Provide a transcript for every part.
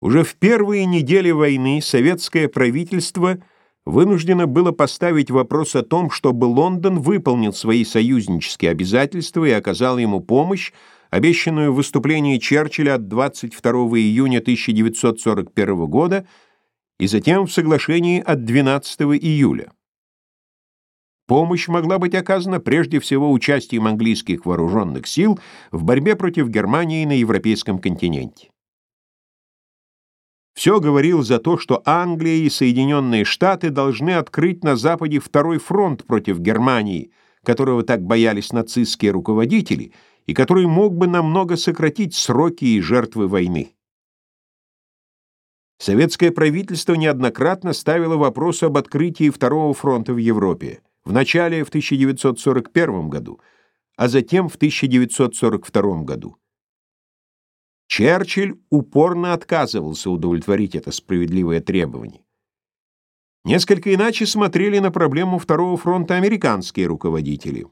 Уже в первые недели войны советское правительство вынуждено было поставить вопрос о том, чтобы Лондон выполнил свои союзнические обязательства и оказал ему помощь, обещанную в выступлении Черчилля от 22 июня 1941 года и затем в соглашении от 12 июля. Помощь могла быть оказана прежде всего участием английских вооруженных сил в борьбе против Германии на европейском континенте. Все говорил за то, что Англия и Соединенные Штаты должны открыть на Западе второй фронт против Германии, которого так боялись нацистские руководители, и который мог бы намного сократить сроки и жертвы войны. Советское правительство неоднократно ставило вопрос об открытии второго фронта в Европе, вначале в 1941 году, а затем в 1942 году. Черчилль упорно отказывался удовлетворить это справедливое требование. Несколько иначе смотрели на проблему Второго фронта американские руководители.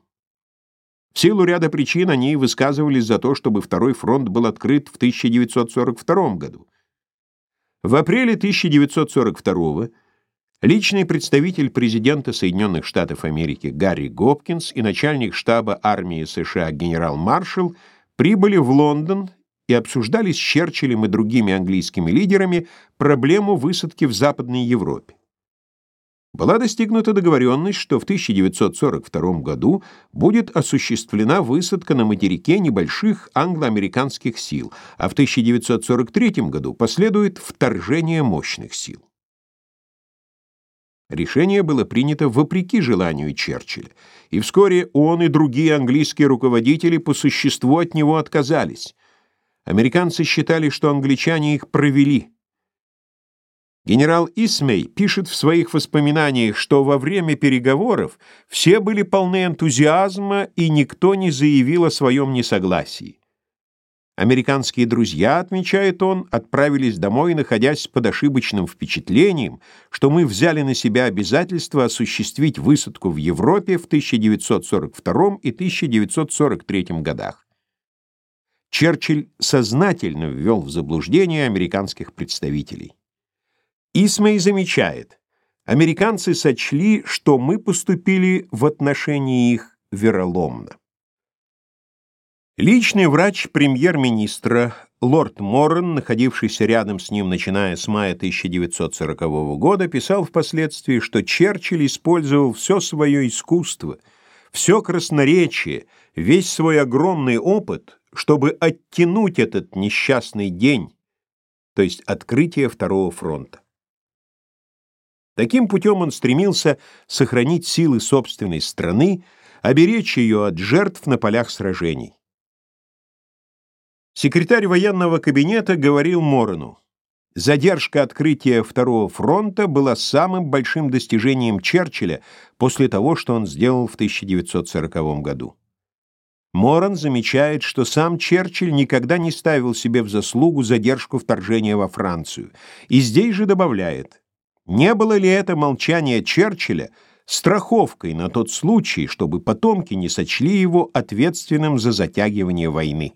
В силу ряда причин они высказывались за то, чтобы Второй фронт был открыт в 1942 году. В апреле 1942 личный представитель президента Соединенных Штатов Америки Гарри Гопкинс и начальник штаба армии США генерал-маршал прибыли в Лондон и обсуждали с Черчиллем и другими английскими лидерами проблему высадки в Западной Европе. Была достигнута договоренность, что в 1942 году будет осуществлена высадка на материке небольших англо-американских сил, а в 1943 году последует вторжение мощных сил. Решение было принято вопреки желанию Черчилля, и вскоре он и другие английские руководители по существу от него отказались. Американцы считали, что англичане их провели. Генерал Исмей пишет в своих воспоминаниях, что во время переговоров все были полны энтузиазма и никто не заявил о своем несогласии. Американские друзья, отмечает он, отправились домой, находясь под ошибочным впечатлением, что мы взяли на себя обязательство осуществить высадку в Европе в 1942 и 1943 годах. Черчилль сознательно ввел в заблуждение американских представителей. Исмей замечает, американцы сочли, что мы поступили в отношении их вероломно. Личный врач премьер-министра лорд Моррен, находившийся рядом с ним начиная с мая 1940 года, писал впоследствии, что Черчилль использовал все свое искусство, все красноречие, весь свой огромный опыт чтобы оттянуть этот несчастный день, то есть открытие Второго фронта. Таким путем он стремился сохранить силы собственной страны, оберечь ее от жертв на полях сражений. Секретарь военного кабинета говорил Морону, задержка открытия Второго фронта была самым большим достижением Черчилля после того, что он сделал в 1940 году. Моран замечает, что сам Черчилль никогда не ставил себе в заслугу задержку вторжения во Францию. И здесь же добавляет, не было ли это молчание Черчилля страховкой на тот случай, чтобы потомки не сочли его ответственным за затягивание войны.